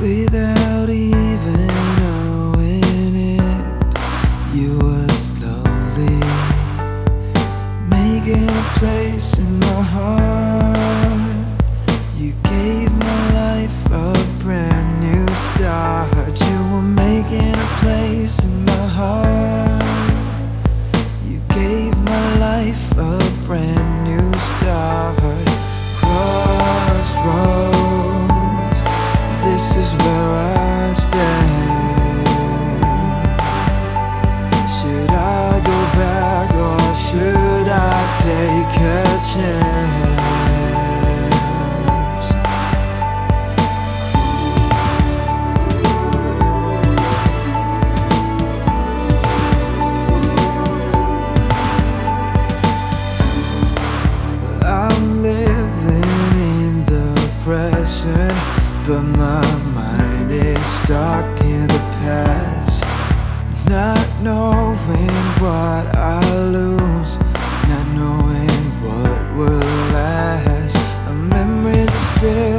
without even knowing it. You were slowly making a place in my heart. You gave. listen, but my mind is stuck in the past. Not knowing what I lose, not knowing what will last. A memory that still.